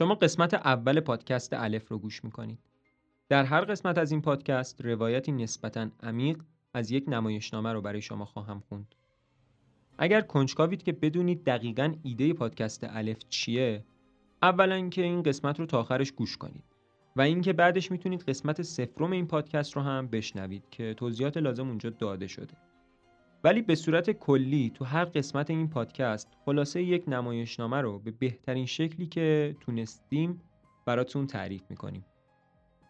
شما قسمت اول پادکست الف رو گوش می‌کنید. در هر قسمت از این پادکست روایتی نسبتا عمیق از یک نمایشنامه رو برای شما خواهم خوند. اگر کنجکاوید که بدونید دقیقا ایده پادکست الف چیه اولا که این قسمت رو تا آخرش گوش کنید و اینکه بعدش می‌تونید قسمت سفرم این پادکست رو هم بشنوید که توضیحات لازم اونجا داده شده. ولی به صورت کلی تو هر قسمت این پادکست خلاصه یک نمایشنامه رو به بهترین شکلی که تونستیم براتون تعریف می‌کنیم.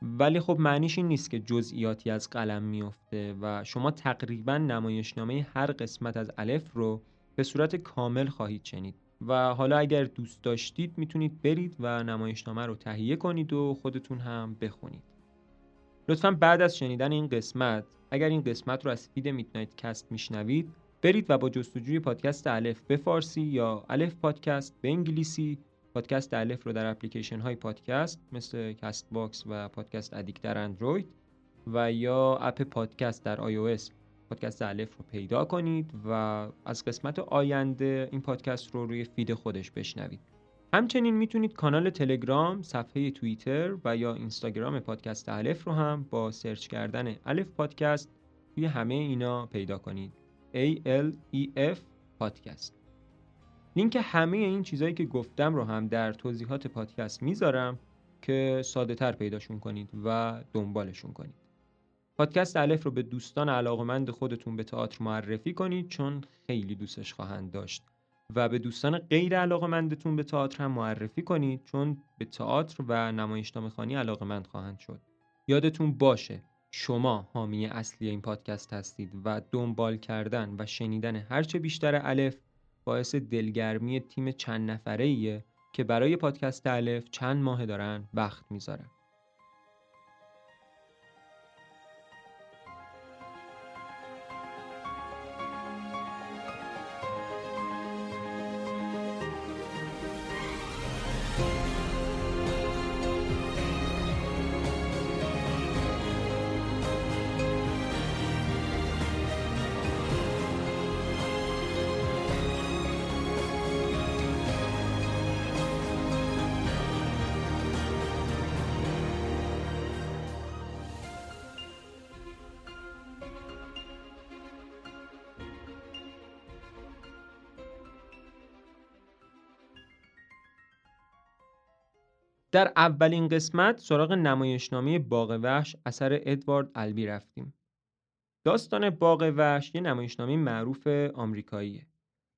ولی خب معنیش این نیست که جزئیاتی از قلم میفته و شما تقریبا نمایشنامه هر قسمت از الف رو به صورت کامل خواهید شنید. و حالا اگر دوست داشتید می‌تونید برید و نمایشنامه رو تهیه کنید و خودتون هم بخونید. لطفا بعد از شنیدن این قسمت اگر این قسمت رو از feed میدنایت کست میشنوید برید و با جستجوی پادکست الف به فارسی یا الف پادکست به انگلیسی پادکست الف رو در اپلیکیشن های پادکست مثل کست باکس و پادکست ادیکت در اندروید و یا اپ پادکست در آی پادکست الف رو پیدا کنید و از قسمت آینده این پادکست رو روی feed خودش بشنوید. همچنین می‌تونید کانال تلگرام، صفحه توییتر و یا اینستاگرام پادکست الف رو هم با search کردن الف پادکست توی همه اینا پیدا کنید. A L E F پادکست. لینک همه این چیزهایی که گفتم رو هم در توضیحات پادکست می‌ذارم که ساده تر پیداشون کنید و دنبالشون کنید. پادکست الف رو به دوستان علاقمند خودتون به تئاتر معرفی کنید چون خیلی دوستش خواهند داشت. و به دوستان غیر علاقه مندتون به تئاتر هم معرفی کنید چون به تئاتر و نمایشنامه خانی علاقه مند خواهند شد. یادتون باشه شما حامی اصلی این پادکست هستید و دنبال کردن و شنیدن هرچه بیشتر الف باعث دلگرمی تیم چند نفره که برای پادکست الف چند ماه دارن وقت می‌ذارن. در اولین قسمت سراغ نمایشنامه باغ وحش اثر ادوارد البی رفتیم. داستان باغ وحش یه نمایشنامه معروف آمریکاییه.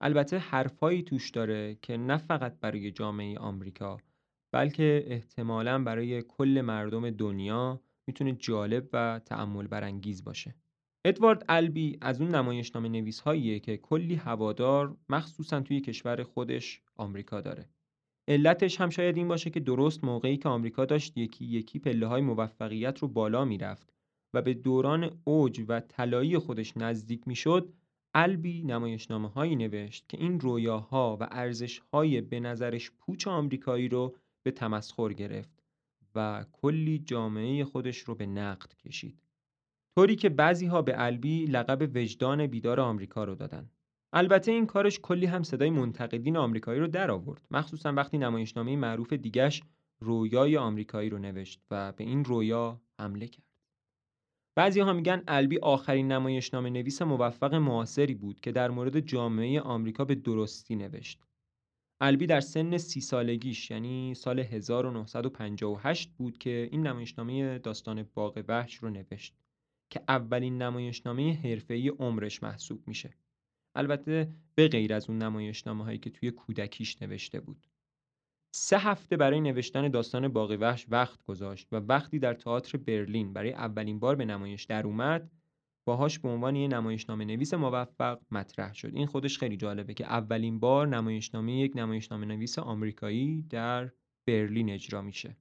البته حرفایی توش داره که نه فقط برای جامعه آمریکا بلکه احتمالا برای کل مردم دنیا می‌تونه جالب و تعمل برانگیز باشه. ادوارد البی از اون نمایشنامه نویس که کلی هوادار مخصوصا توی کشور خودش آمریکا داره. علتش هم شاید این باشه که درست موقعی که آمریکا داشت یکی یکی پله های موفقیت رو بالا می‌رفت و به دوران اوج و طلایی خودش نزدیک می‌شد البی نمایشنامه هایی نوشت که این رویاها و ارزش های به نظرش پوچ آمریکایی رو به تمسخر گرفت و کلی جامعه خودش رو به نقد کشید. طوری که بعضی ها به البی لقب وجدان بیدار آمریکا رو دادن. البته این کارش کلی هم صدای منتقدین آمریکایی رو در آورد. مخصوصا وقتی نمایشنامه معروف دیگش رویای آمریکایی رو نوشت و به این رویا حمله کرد. بعضی ها میگن البی آخرین نمایشنامه نویس موفق معاصری بود که در مورد جامعه آمریکا به درستی نوشت. البی در سن سی سالگیش یعنی سال 1958 بود که این نمایشنامه داستان باغ وحش رو نوشت که اولین نمایشنامه حرفه‌ای عمرش محسوب میشه. البته به غیر از اون نمایشنامه هایی که توی کودکیش نوشته بود. سه هفته برای نوشتن داستان باقی وحش وقت گذاشت و وقتی در تئاتر برلین برای اولین بار به نمایش در اومد باهاش به عنوان یه نمایشنامه نویس موفق مطرح شد. این خودش خیلی جالبه که اولین بار نمایشنامه یک نمایشنامه نویس آمریکایی در برلین اجرا میشه.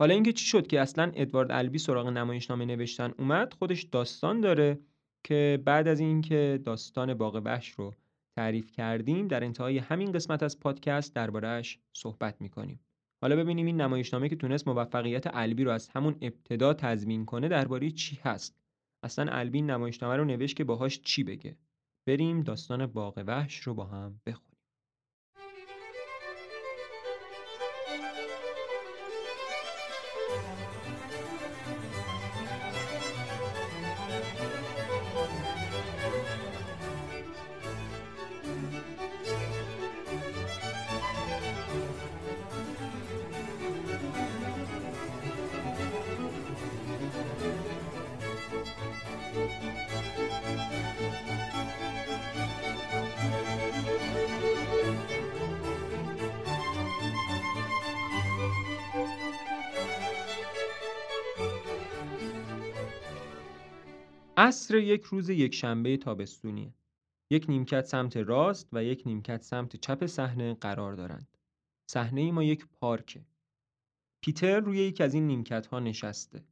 حالا اینکه چی شد که اصلا ادوارد البی سراغ نمایشنامه نوشتن اومد خودش داستان داره که بعد از اینکه داستان باغ وحش رو تعریف کردیم در انتهای همین قسمت از پادکست دربارهش صحبت می‌کنیم. حالا ببینیم این نمایشنامه که تونست موفقیت البی رو از همون ابتدا تضمین کنه درباره چی هست. اصلا البی نمایشنامه رو نوشت که باهاش چی بگه. بریم داستان باغ وحش رو با هم بخونیم. عصر یک روز یک شنبه تابستونیه. یک نیمکت سمت راست و یک نیمکت سمت چپ صحنه قرار دارند. صحنه ما یک پارکه. پیتر روی یکی از این نیمکت ها نشسته.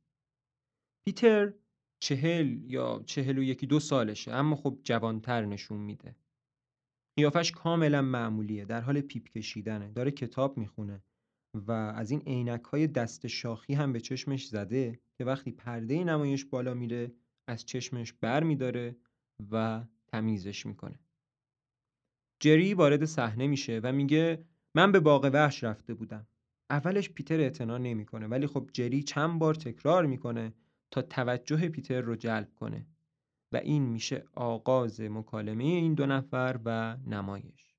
پیتر چهل یا چهل و یکی دو سالشه اما خب جوانتر نشون میده. قیافش کاملا معمولیه در حال پیپ کشیدنه داره کتاب می‌خونه و از این عینک های دست شاخی هم به چشمش زده که وقتی پرده نمایش بالا میره از چشمش بر میداره و تمیزش می‌کنه. جری وارد صحنه میشه و میگه من به باغ وحش رفته بودم. اولش پیتر اعتنا نمی‌کنه ولی خب جری چند بار تکرار می‌کنه تا توجه پیتر رو جلب کنه و این میشه آغاز مکالمه این دو نفر و نمایش.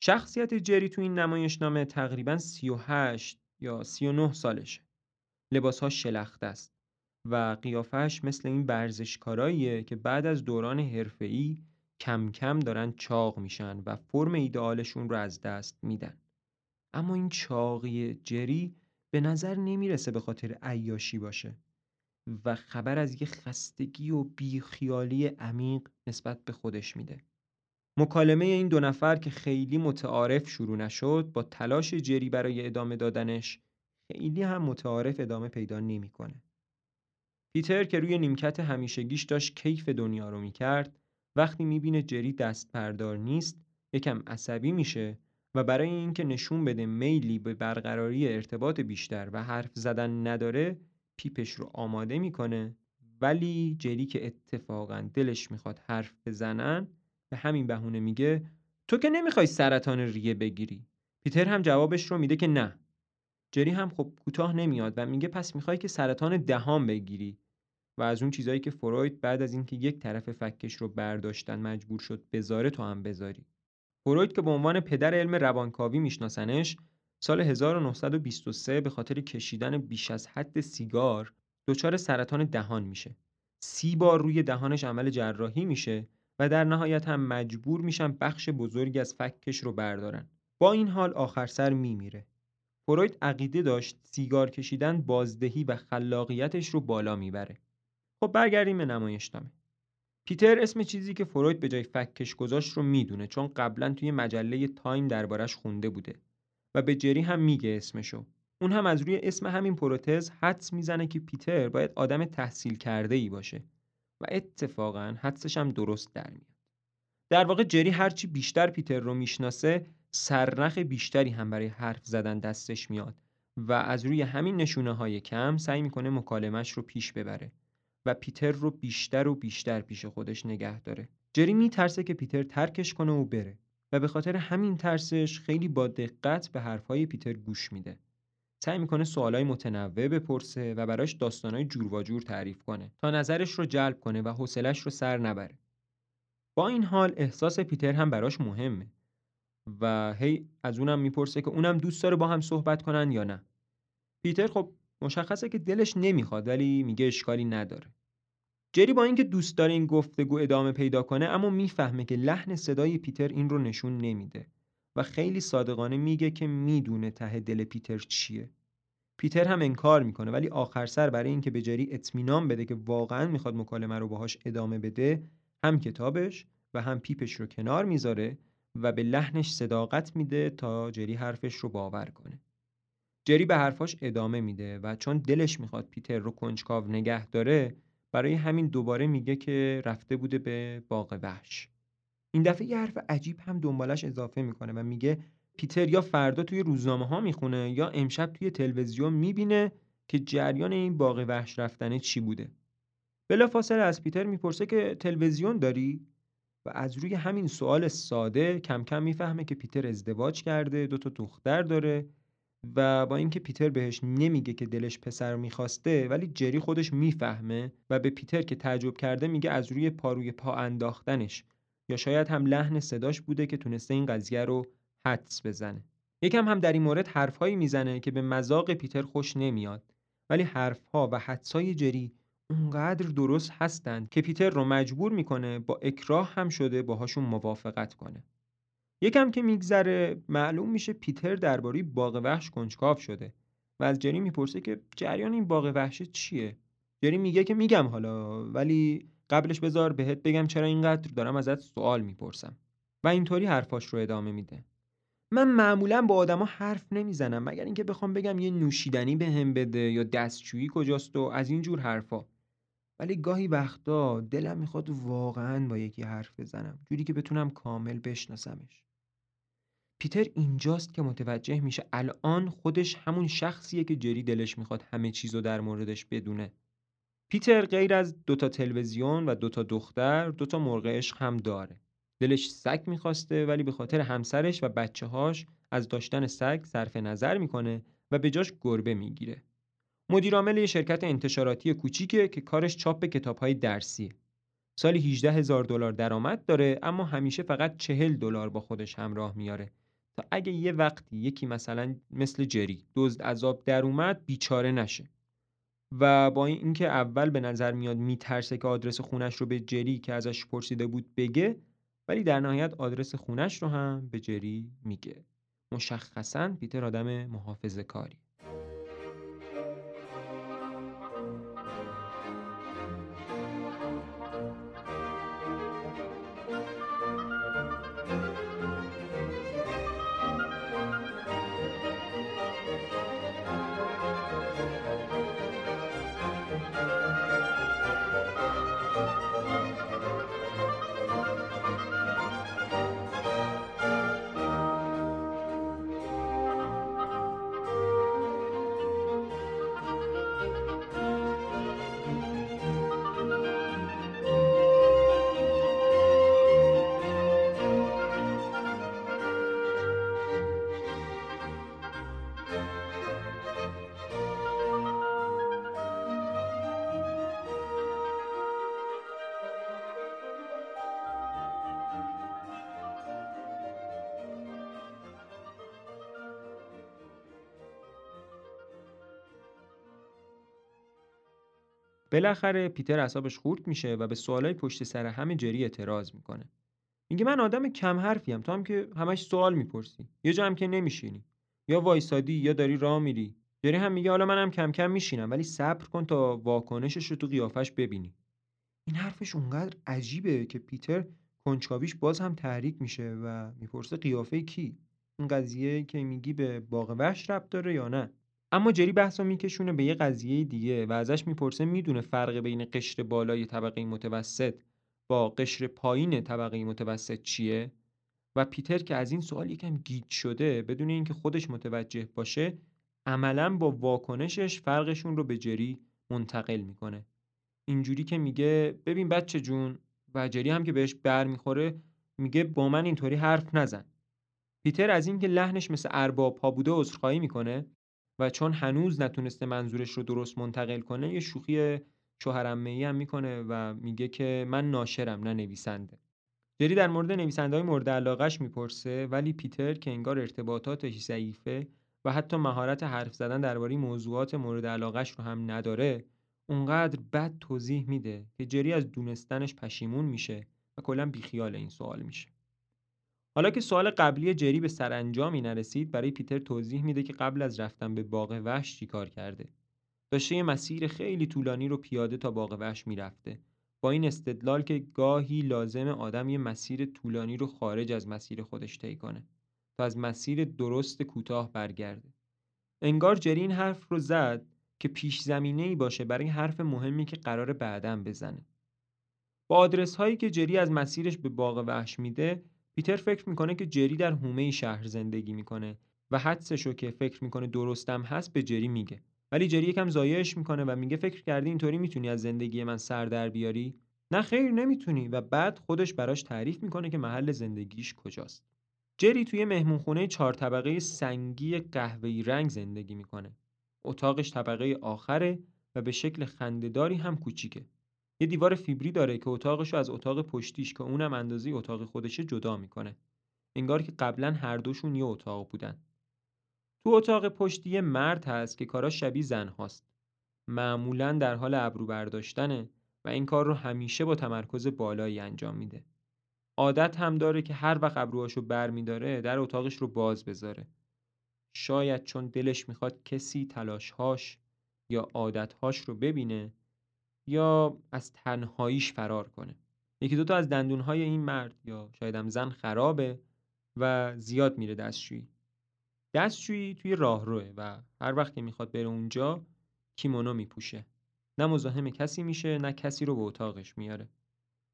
شخصیت جری تو این نمایشنامه تقریبا 38 یا 39 سالشه. لباسها شلخته است. و قیافش مثل این ورزشکاراییه که بعد از دوران حرفه‌ای کم کم دارن چاق میشن و فرم ایدئالشون رو از دست میدن اما این چاقی جری به نظر نمی‌رسه به خاطر عیاشی باشه و خبر از یه خستگی و بیخیالی عمیق نسبت به خودش میده مکالمه این دو نفر که خیلی متعارف شروع نشد با تلاش جری برای ادامه دادنش خیلی هم متعارف ادامه پیدا نمی‌کنه. پیتر که روی نیمکت همیشگیش داشت کیف دنیا رو می‌کرد وقتی می‌بینه جری دست پردار نیست یکم عصبی میشه و برای اینکه نشون بده میلی به برقراری ارتباط بیشتر و حرف زدن نداره پیپش رو آماده می‌کنه. ولی جری که اتفاقا دلش می‌خواد حرف بزنن به همین بهونه میگه تو که نمی‌خوای سرطان ریه بگیری؟ پیتر هم جوابش رو میده که نه. جری هم خب کوتاه نمیاد و میگه پس می‌خوای که سرطان دهان بگیری؟ و از اون چیزایی که فروید بعد از اینکه یک طرف فکش رو برداشتن مجبور شد بذاره تو هم بذاری. فروید که به عنوان پدر علم روانکاوی میشناسنش سال 1923 به خاطر کشیدن بیش از حد سیگار دچار سرطان دهان میشه. سی بار روی دهانش عمل جراحی میشه و در نهایت هم مجبور میشن بخش بزرگی از فکش رو بردارن. با این حال آخر سر میمیره. فروید عقیده داشت سیگار کشیدن بازدهی و خلاقیتش رو بالا می‌بره. خب برگردیم به نمایشنامه پیتر اسم چیزی که فروید به جای فکش گذاشت رو می‌دونه چون قبلا توی مجله تایم دربارش خونده بوده و به جری هم میگه اسمشو. اون هم از روی اسم همین پروتز حدس می‌زنه که پیتر باید آدم تحصیل کرده ای باشه و اتفاقا حدسش هم درست در میاد. در واقع جری هرچی بیشتر پیتر رو می‌شناسه سرنخ بیشتری هم برای حرف زدن دستش میاد و از روی همین نشونه های کم سعی می‌کنه مکالمش رو پیش ببره. و پیتر رو بیشتر و بیشتر پیش خودش نگه داره. جری میترسه که پیتر ترکش کنه و بره و به خاطر همین ترسش خیلی با دقت به حرفهای پیتر گوش میده. سعی می‌کنه سوالای متنوع بپرسه و براش داستانای جور جور تعریف کنه تا نظرش رو جلب کنه و حوصلش رو سر نبره. با این حال احساس پیتر هم براش مهمه و هی از اونم می‌پرسه که اونم دوست داره با هم صحبت کنن یا نه. پیتر خب مشخصه که دلش نمی‌خواد ولی میگه اشکالی نداره. جری با اینکه دوست داره این گفتگو ادامه پیدا کنه اما می‌فهمه که لحن صدای پیتر این رو نشون نمیده و خیلی صادقانه میگه که می‌دونه ته دل پیتر چیه. پیتر هم انکار می‌کنه ولی آخر سر برای اینکه به جری اطمینان بده که واقعا می‌خواد مکالمه رو باهاش ادامه بده هم کتابش و هم پیپش رو کنار می‌ذاره و به لحنش صداقت میده تا جری حرفش رو باور کنه. جری به حرفاش ادامه میده و چون دلش می‌خواد پیتر رو کنجکاو نگه داره برای همین دوباره میگه که رفته بوده به باغ وحش. این دفعه یه حرف عجیب هم دنبالش اضافه می‌کنه و میگه پیتر یا فردا توی روزنامه ها می‌خونه یا امشب توی تلویزیون می‌بینه که جریان این باغ وحش رفتنه چی بوده. بلافاصله از پیتر می‌پرسه که تلویزیون داری؟ و از روی همین سوال ساده کم کم می‌فهمه که پیتر ازدواج کرده دو تا دختر داره و با اینکه پیتر بهش نمیگه که دلش پسر می‌خواسته ولی جری خودش می‌فهمه و به پیتر که تعجب کرده میگه از روی پاروی پا انداختنش. یا شاید هم لحن صداش بوده که تونسته این قضیه رو حدس بزنه. یکم هم در این مورد حرفهایی می‌زنه که به مذاق پیتر خوش نمیاد. ولی حرفها و حدسای جری اونقدر درست هستند که پیتر رو مجبور می‌کنه با اکراه هم شده باهاشون موافقت کنه. یکم که میگذره معلوم میشه پیتر درباره باغ وحش کنجکاو شده و از جری می‌پرسه که جریان این باغ وحش چیه؟ جری میگه که میگم حالا ولی قبلش بذار بهت بگم چرا اینقدر دارم ازت سوال می‌پرسم و اینطوری حرفاش رو ادامه میده. من معمولا با آدما حرف نمی‌زنم مگر اینکه بخوام بگم یه نوشیدنی به هم بده یا دستشویی کجاست و از این جور حرفا. ولی گاهی وقتا دلم می‌خواد واقعا با یکی حرف بزنم جوری که بتونم کامل بشناسمش. پیتر اینجاست که متوجه میشه الان خودش همون شخصیه که جری دلش می‌خواد همه چیزو در موردش بدونه. پیتر غیر از دوتا تلویزیون و دوتا دختر دوتا مرغ عشق هم داره. دلش سگ می‌خواسته ولی به خاطر همسرش و بچه هاش از داشتن سگ صرف نظر می‌کنه و به جاش گربه می‌گیره. مدیرعامل یه شرکت انتشاراتی کوچیکه که کارش چاپ کتابهای درسیه سالی 18 هزار دلار درآمد داره اما همیشه فقط 40 دلار با خودش همراه میاره. تا اگه یه وقتی یکی مثلا مثل جری دزد عذاب در اومد بیچاره نشه. و با اینکه اول به نظر میاد میترسه که آدرس خونش رو به جری که ازش پرسیده بود بگه ولی در نهایت آدرس خونش رو هم به جری میگه. مشخصا پیتر آدم محافظه کاری بالاخره پیتر اعصابش خورد میشه و به سوالای پشت سر همه جری اعتراض می‌کنه. میگه من آدم کم حرفیم تو هم که همش سوال می‌پرسی. یه جا هم که نمیشینی. یا وایسادی یا داری راه میری. جری هم میگه حالا منم کم کم میشینم ولی صبر کن تا واکنشش رو تو قیافش ببینی. این حرفش اونقدر عجیبه که پیتر کنجکاویش باز هم تحریک میشه و می‌پرسه قیافه کی؟ این قضیه که میگی به باغ وحش ربط داره یا نه؟ اما جری بحث میکشونه به یه قضیه دیگه و ازش می‌پرسه می‌دونه فرق بین قشر بالای طبقه متوسط با قشر پایین طبقه متوسط چیه؟ و پیتر که از این سوال یکم گیج شده بدون اینکه خودش متوجه باشه عملا با واکنشش فرقشون رو به جری منتقل می‌کنه. اینجوری که میگه ببین بچه جون و جری هم که بهش بر می‌خوره میگه با من اینطوری حرف نزن. پیتر از اینکه لحنش مثل ارباب ها بوده عذرخواهی می‌کنه و چون هنوز نتونسته منظورش رو درست منتقل کنه یه شوخی شوهرمه هم می‌کنه و میگه که من ناشرم نه نویسنده. جری در مورد نویسنده های مورد علاقش می‌پرسه ولی پیتر که انگار ارتباطاتش ضعیفه و حتی مهارت حرف زدن درباره موضوعات مورد علاقش رو هم نداره اونقدر بد توضیح میده که جری از دونستنش پشیمون میشه و کلا بیخیال این سوال میشه. حالا که سوال قبلی جری به سرانجامی نرسید برای پیتر توضیح میده که قبل از رفتن به باغ وحش کار کرده. داشته یه مسیر خیلی طولانی رو پیاده تا باغ وحش می‌رفته. با این استدلال که گاهی لازم آدم یه مسیر طولانی رو خارج از مسیر خودش طی کنه تا از مسیر درست کوتاه برگرده. انگار جری این حرف رو زد که پیش زمینه ای باشه برای حرف مهمی که قرار بعدم بزنه. با آدرس هایی که جری از مسیرش به باغ وحش میده پیتر فکر می‌کنه که جری در هومه شهر زندگی می‌کنه و حدسشو که فکر می‌کنه درستم هست به جری میگه. ولی جری یکم زایش می‌کنه و میگه فکر کردی اینطوری می‌تونی از زندگی من سر در بیاری؟ نه خیر نمی‌تونی و بعد خودش براش تعریف می‌کنه که محل زندگیش کجاست. جری توی مهمونخونه چهار طبقه سنگی قهوه‌ای رنگ زندگی می‌کنه. اتاقش طبقه آخره و به شکل خندهداری هم کوچیکه. یه دیوار فیبری داره که اتاقش رو از اتاق پشتیش که اونم اندازه اتاق خودشه جدا می‌کنه. انگار که قبلا هر دوشون یه اتاق بودن. تو اتاق پشتی یه مرد هست که کاراش شبیه زن هاست معمولا در حال ابرو برداشتنه و این کار رو همیشه با تمرکز بالایی انجام میده. عادت هم داره که هر وقت ابروهاشو بر میداره در اتاقش رو باز بذاره. شاید چون دلش می‌خواد کسی تلاشهاش یا عادتهاش رو ببینه یا از تنهاییش فرار کنه. یکی دوتا از دندونهای این مرد یا شاید هم زن خرابه و زیاد میره دستشویی. دستشویی توی راهروه و هر وقت که می‌خواد بره اونجا کیمونو میپوشه. نه مزاحم کسی میشه نه کسی رو به اتاقش میاره.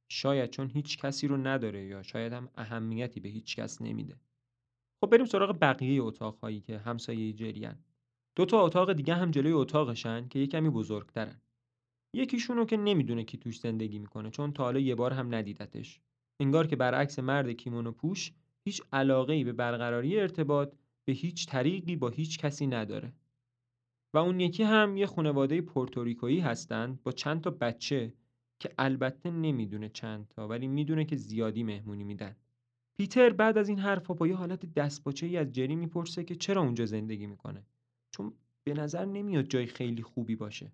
شاید چون هیچ کسی رو نداره یا شاید هم اهمیتی به هیچ کس نمیده. خب بریم سراغ بقیه اتاقهایی که همسایه جریان. دو تا اتاق دیگه هم جلوی اتاقشن که یه کمی بزرگترن. یکیشونو که نمی‌دونه کی توش زندگی می‌کنه چون تا حالا یه بار هم ندیدتش. انگار که برعکس مرد کیمونو پوش هیچ علاقه ای به برقراری ارتباط به هیچ طریقی با هیچ کسی نداره. و اون یکی هم یه خانواده پورتوریکویی هستن با چند تا بچه که البته نمی‌دونه چند تا ولی می‌دونه که زیادی مهمونی میدن. پیتر بعد از این حرفا با یه حالت دستپاچه ای از جری می‌پرسه که چرا اونجا زندگی می‌کنه؟ چون به نظر نمیاد جای خیلی خوبی باشه.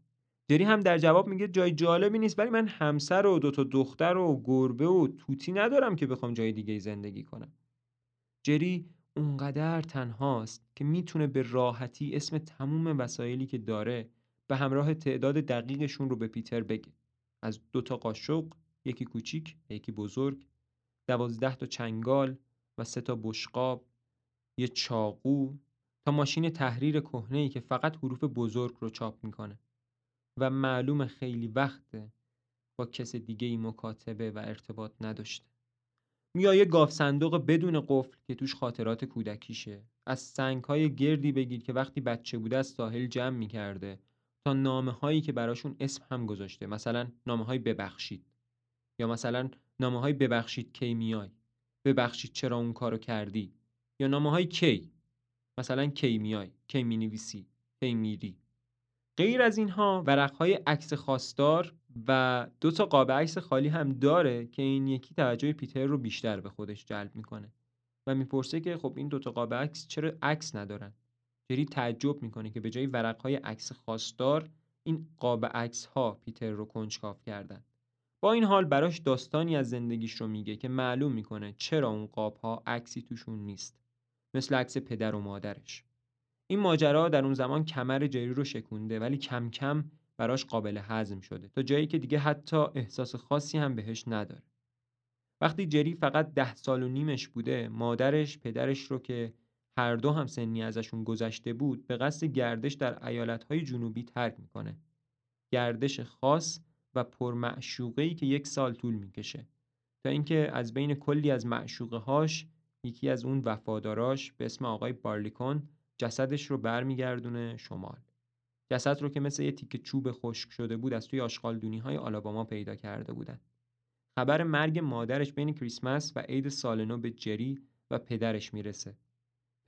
جری هم در جواب میگه جای جالبی نیست ولی من همسر و دوتا دختر و گربه و توتی ندارم که بخوام جای دیگه زندگی کنم. جری اونقدر تنهاست که می‌تونه به راحتی اسم تموم وسایلی که داره به همراه تعداد دقیقشون رو به پیتر بگه. از دو تا قاشق یکی کوچیک یکی بزرگ دوازده تا چنگال و سه تا بشقاب یه چاقو تا ماشین تحریر کهنه‌ای که فقط حروف بزرگ رو چاپ می‌کنه. و معلوم خیلی وقته با کس دیگه ای مکاتبه و ارتباط نداشته. یا یه گاف صندوق بدون قفل که توش خاطرات کودکیشه. از سنگ های گردی بگیر که وقتی بچه بوده از ساحل جمع می‌کرده تا نامه هایی که براشون اسم هم گذاشته. مثلا نامه های ببخشید. یا مثلا نامه های ببخشید کی میای. ببخشید چرا اون کارو کردی. یا نامه های کی. مثلا کی میای. کی می‌نویسی. کی میری. غیر از اینها ورقهای عکس خواستار و دو تا قاب عکس خالی هم داره که این یکی توجه پیتر رو بیشتر به خودش جلب می‌کنه و می‌پرسه که خب این دو تا قاب عکس چرا عکس ندارن؟ جری تعجب می‌کنه که به جای ورقهای عکس خواستار این قاب عکس ها پیتر رو کنجکاو کردن. با این حال براش داستانی از زندگیش رو میگه که معلوم می‌کنه چرا اون قاب ها عکسی توشون نیست. مثل عکس پدر و مادرش. این ماجرا در اون زمان کمر جری رو شکونده ولی کم کم براش قابل هضم شده. تا جایی که دیگه حتی احساس خاصی هم بهش نداره. وقتی جری فقط ده سال و نیمش بوده مادرش پدرش رو که هر دو هم سنی ازشون گذشته بود به قصد گردش در ایالتهای جنوبی ترک می‌کنه. گردش خاص و پرمعشوقه که یک سال طول می‌کشه. تا اینکه از بین کلی از معشوقه هاش یکی از اون وفاداراش به اسم آقای بارلیکون جسدش رو برمیگردونه شمال. جسد رو که مثل یه تیکه چوب خشک شده بود از توی آشغالدونی های آلاباما پیدا کرده بودن. خبر مرگ مادرش بین کریسمس و عید سال نو به جری و پدرش می‌رسه.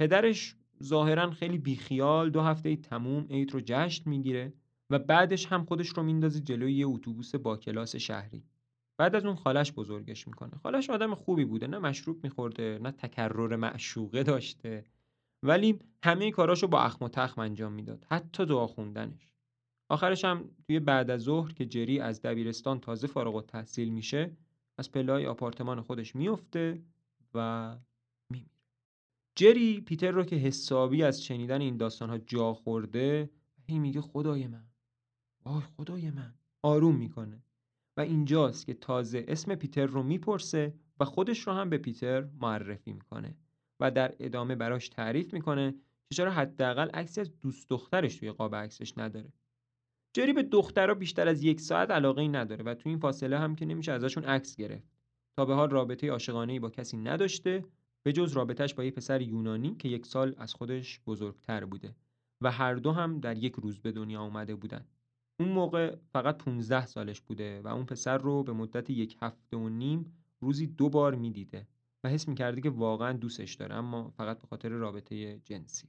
پدرش ظاهرا خیلی بیخیال دو هفته تموم عید رو جشن می‌گیره و بعدش هم خودش رو میندازه جلوی یه اتوبوس با کلاس شهری. بعد از اون خالش بزرگش می‌کنه. خالش آدم خوبی بوده نه مشروب میخورده نه تکرر معشوقه داشته. ولی همه کاراشو با اخم و تخم انجام می‌داد حتی دعا خوندنش. آخرش هم توی بعد از ظهر که جری از دبیرستان تازه فارغ التحصیل میشه از پلای آپارتمان خودش میفته و میمیره. جری پیتر رو که حسابی از شنیدن این داستان ها جا خورده هی میگه خدای من وای خدای من آروم می‌کنه. و اینجاست که تازه اسم پیتر رو می‌پرسه و خودش رو هم به پیتر معرفی می‌کنه. و در ادامه براش تعریف می‌کنه که چرا حداقل عکسی از دوست دخترش توی قاب عکسش نداره. جری به دخترها بیشتر از یک ساعت علاقه ای نداره و تو این فاصله هم که نمیشه ازشون عکس گرفت. تا به حال رابطه عاشقانه ای با کسی نداشته به جز رابطهش با یه پسر یونانی که یک سال از خودش بزرگتر بوده و هر دو هم در یک روز به دنیا آمده بودن. اون موقع فقط 15 سالش بوده و اون پسر رو به مدت یک هفته و نیم روزی دو بار می‌دیده. و حس می‌کرده که واقعا دوستش داره اما فقط به خاطر رابطه جنسی.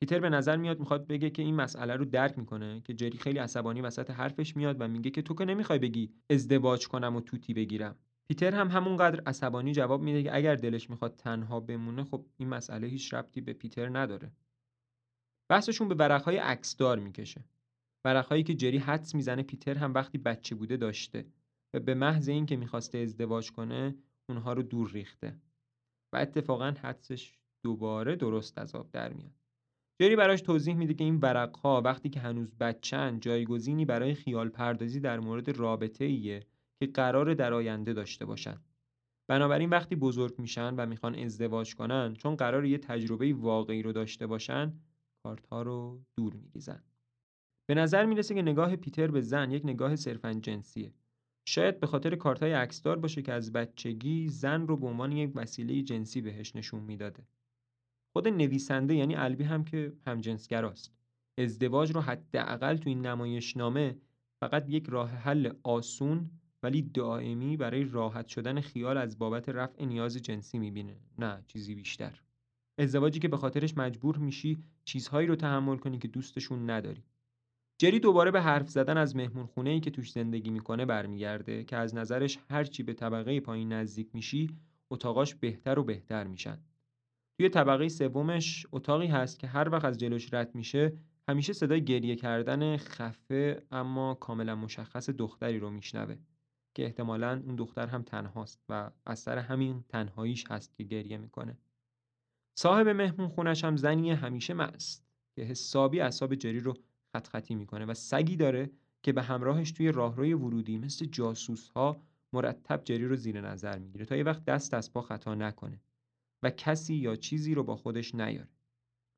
پیتر به نظر میاد می‌خواد بگه که این مسئله رو درک می‌کنه که جری خیلی عصبانی وسط حرفش میاد و میگه که تو که نمی‌خوای بگی ازدواج کنم و توتی بگیرم. پیتر هم همونقدر عصبانی جواب میده که اگر دلش می‌خواد تنها بمونه خب این مسئله هیچ ربطی به پیتر نداره. بحثشون به ورقهای عکسدار می‌کشه. ورقهایی که جری حدس می‌زنه پیتر هم وقتی بچه بوده داشته و به محض اینکه می‌خواسته ازدواج کنه اونها رو دور ریخته و اتفاقا حدسش دوباره درست از آب در میاد جری براش توضیح میده که این ورقها وقتی که هنوز بچن جایگزینی برای خیال پردازی در مورد رابطه ایه که قرار در آینده داشته باشن. بنابراین وقتی بزرگ میشن و می‌خوان ازدواج کنن چون قرار یه تجربه واقعی رو داشته باشن کارت ها رو دور میریزن. به نظر می‌رسه که نگاه پیتر به زن یک نگاه صرفا جنسیه. شاید به خاطر کارت های عکسدار باشه که از بچگی زن رو به عنوان یک وسیله جنسی بهش نشون می‌داده. خود نویسنده یعنی البی هم که همجنسگراست. ازدواج رو حداقل تو این نمایشنامه فقط یک راه حل آسون ولی دائمی برای راحت شدن خیال از بابت رفع نیاز جنسی می‌بینه نه چیزی بیشتر ازدواجی که به خاطرش مجبور میشی چیزهایی رو تحمل کنی که دوستشون نداری جری دوباره به حرف زدن از مهمون خونه ای که توش زندگی می‌کنه برمیگرده که از نظرش هرچی به طبقه پایین نزدیک میشی اتاقاش بهتر و بهتر میشن. توی طبقه سومش اتاقی هست که هر وقت از جلوش رد میشه همیشه صدای گریه کردن خفه اما کاملا مشخص دختری رو میشنوه که احتمالا اون دختر هم تنهاست و از سر همین تنهاییش هست که گریه می‌کنه. صاحب مهمون خونش هم زنیه همیشه مست که حسابی اصاب جری رو خط خطی می‌کنه و سگی داره که به همراهش توی راهروی ورودی مثل جاسوس ها مرتب جری رو زیر نظر می‌گیره تا یه وقت دست از پا خطا نکنه و کسی یا چیزی رو با خودش نیاره.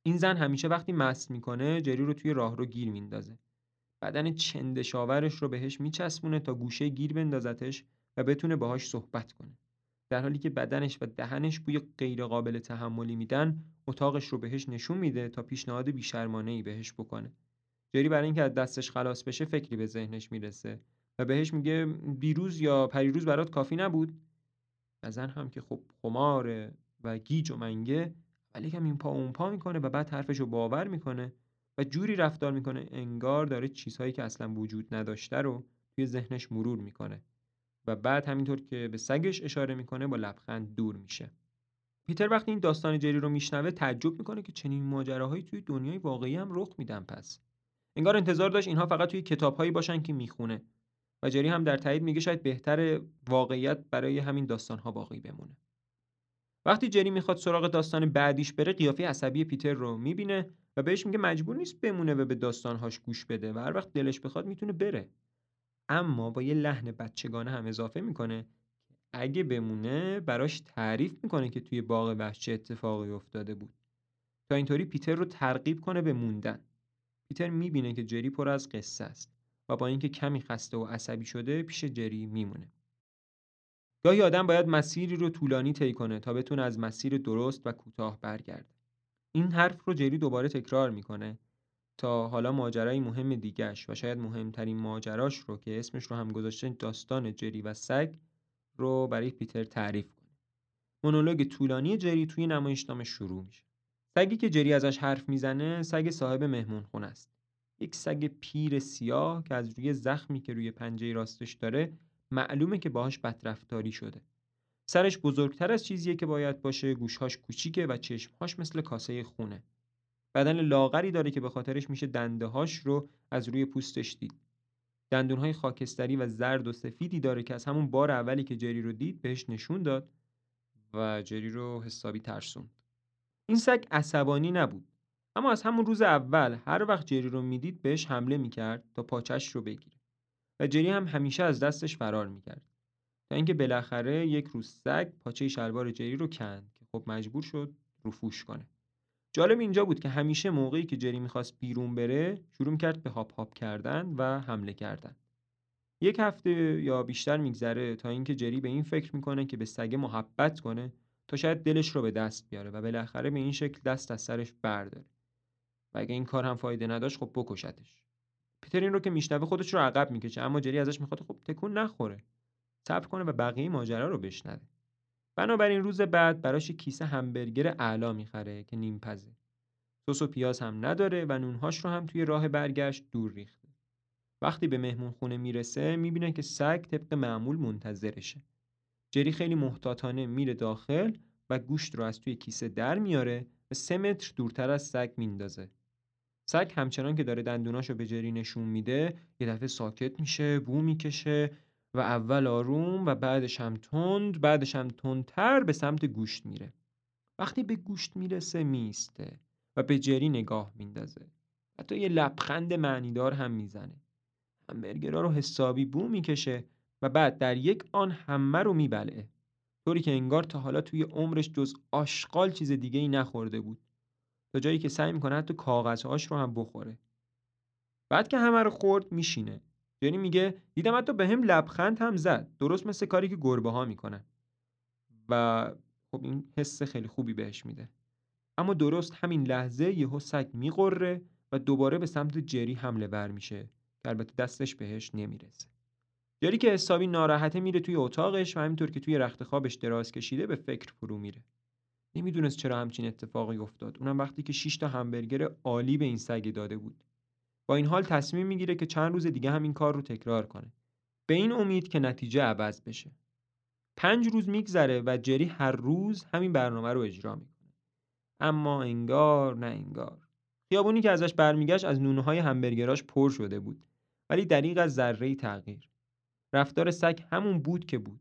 این زن همیشه وقتی مست می‌کنه جری رو توی راهرو گیر میندازه. بدن چندشاورش رو بهش میچسبونه تا گوشه گیر بندازتش و بتونه باهاش صحبت کنه. در حالی که بدنش و دهنش بوی غیرقابل تحملی میدن اتاقش رو بهش نشون میده تا پیشنهاد بیشرمانه ای بهش بکنه. جری برای اینکه از دستش خلاص بشه فکری به ذهنش می‌رسه و بهش میگه بیروز یا پریروز برات کافی نبود؟ و زن هم که خب خماره و گیج و منگه ولی کم این پا اون پا می‌کنه و بعد حرفش رو باور می‌کنه و جوری رفتار می‌کنه انگار داره چیزهایی که اصلا وجود نداشته رو توی ذهنش مرور می‌کنه و بعد همینطور که به سگش اشاره می‌کنه با لبخند دور میشه. پیتر وقتی این داستان جری رو میشنوه تعجب می‌کنه که چنین ماجراهایی توی دنیای واقعی هم رخ میدن پس. انگار انتظار داشت اینها فقط توی کتابهایی باشن که می‌خونه. و جری هم در تایید میگه شاید بهتر واقعیت برای همین داستانها باقی بمونه. وقتی جری می‌خواد سراغ داستان بعدیش بره قیافه عصبی پیتر رو می‌بینه و بهش میگه مجبور نیست بمونه و به داستانهاش گوش بده و هر وقت دلش بخواد می‌تونه بره. اما با یه لحن بچگانه هم اضافه می‌کنه اگه بمونه براش تعریف می‌کنه که توی باغ وحش چه اتفاقی افتاده بود. تا اینطوری پیتر رو ترغیب کنه به موندن. پیتر می‌بینه که جری پر از قصه است و با اینکه کمی خسته و عصبی شده پیش جری میمونه گاهی آدم باید مسیری رو طولانی طی کنه تا بتونه از مسیر درست و کوتاه برگرده این حرف رو جری دوباره تکرار می‌کنه تا حالا ماجرای مهم دیگهش و شاید مهمترین ماجراش رو که اسمش رو هم گذاشته داستان جری و سگ رو برای پیتر تعریف کنه. مونولوگ طولانی جری توی نمایشنامه شروع میشه. سگی که جری ازش حرف می‌زنه سگ صاحب مهمون خونه است. یک سگ پیر سیاه که از روی زخمی که روی پنجه راستش داره معلومه که باهاش بدرفتاری شده. سرش بزرگتر از چیزیه که باید باشه گوشهاش کوچیکه و چشمهاش مثل کاسه خونه بدن لاغری داره که به خاطرش میشه دنده هاش رو از روی پوستش دید دندون های خاکستری و زرد و سفیدی داره که از همون بار اولی که جری رو دید بهش نشون داد و جری رو حسابی ترسوند این سگ عصبانی نبود. اما از همون روز اول هر وقت جری رو می‌دید بهش حمله می‌کرد تا پاچش رو بگیره و جری هم همیشه از دستش فرار می‌کرد. تا اینکه بالاخره یک روز سگ پاچه شلوار جری رو کند که خب مجبور شد رفوش کنه. جالب اینجا بود که همیشه موقعی که جری می‌خواست بیرون بره شروع کرد به هاپ هاپ کردن و حمله کردن. یک هفته یا بیشتر میگذره تا اینکه جری به این فکر می‌کنه که به سگ محبت کنه تا شاید دلش رو به دست بیاره و بالاخره به این شکل دست از سرش برداره. و اگه این کار هم فایده نداشت خب بکشتش. پیتر این رو که میشنوه خودش رو عقب می‌کشه اما جری ازش می‌خواد خب تکون نخوره. صبر کنه و بقیه ماجرا رو بشنوه. بنابراین روز بعد براش کیسه همبرگر اعلا می‌خره که نیم پزه. سس و پیاز هم نداره و نونهاش رو هم توی راه برگشت دور ریخته. وقتی به مهمون خونه می‌رسه می‌بینه که سگ طبق معمول منتظرشه. جری خیلی محتاطانه میره داخل و گوشت رو از توی کیسه در میاره و سه متر دورتر از سگ میندازه. سگ همچنان که داره دندوناشو به جری نشون میده یه دفعه ساکت میشه بو می‌کشه و اول آروم و بعدش هم تند بعدش هم تندتر به سمت گوشت میره. وقتی به گوشت می‌رسه میسته و به جری نگاه میندازه. حتی یه لبخند معنیدار هم می‌زنه. همبرگرها رو حسابی بو می‌کشه بعد در یک آن همه رو میبلعه. طوری که انگار تا حالا توی عمرش جز آشغال چیز دیگه ای نخورده بود. تا جایی که سعی می‌کنه حتی کاغذهاش رو هم بخوره. بعد که همه رو خورد میشینه. یعنی میگه دیدم حتی به هم لبخند هم زد. درست مثل کاری که گربه ها می‌کنن. و خب این حس خیلی خوبی بهش میده. اما درست همین لحظه یهو سگ میقره و دوباره به سمت جری حمله ور میشه که البته دستش بهش نمی‌رسه. جری که حسابی ناراحته میره توی اتاقش و همینطور که توی رخت خوابش دراز کشیده به فکر فرو میره. نمی‌دونست چرا همچین اتفاقی افتاد. اونم وقتی که 6 تا همبرگر عالی به این سگ داده بود. با این حال تصمیم می‌گیره که چند روز دیگه هم این کار رو تکرار کنه. به این امید که نتیجه عوض بشه. پنج روز میگذره و جری هر روز همین برنامه رو اجرا می‌کنه. اما انگار نه انگار. خیابونی که ازش برمیگشت از نونه های همبرگراش پر شده بود. ولی دریغ از ذره تغییر. رفتار سگ همون بود که بود.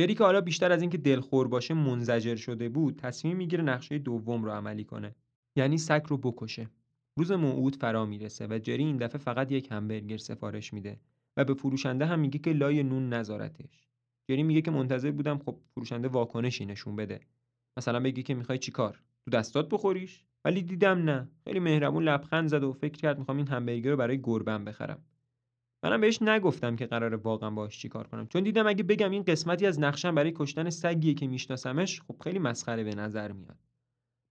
جری که حالا بیشتر از اینکه دلخور باشه منزجر شده بود تصمیم می‌گیره نقشه دوم رو عملی کنه. یعنی سگ رو بکشه. روز موعود فرا می‌رسه و جری این دفعه فقط یک همبرگر سفارش میده و به فروشنده هم میگه که لای نون نذارتش. جری میگه که منتظر بودم خب فروشنده واکنشی نشون بده. مثلا بگی که می‌خوای چیکار تو دستات بخوریش؟ ولی دیدم نه. خیلی مهربون لبخند زد و فکر کرد می‌خوام این همبرگر رو برای گربم بخرم. منم بهش نگفتم که قراره واقعا باش چیکار کنم. چون دیدم اگه بگم این قسمتی از نقشم برای کشتن سگیه که میشناسمش خب خیلی مسخره به نظر میاد.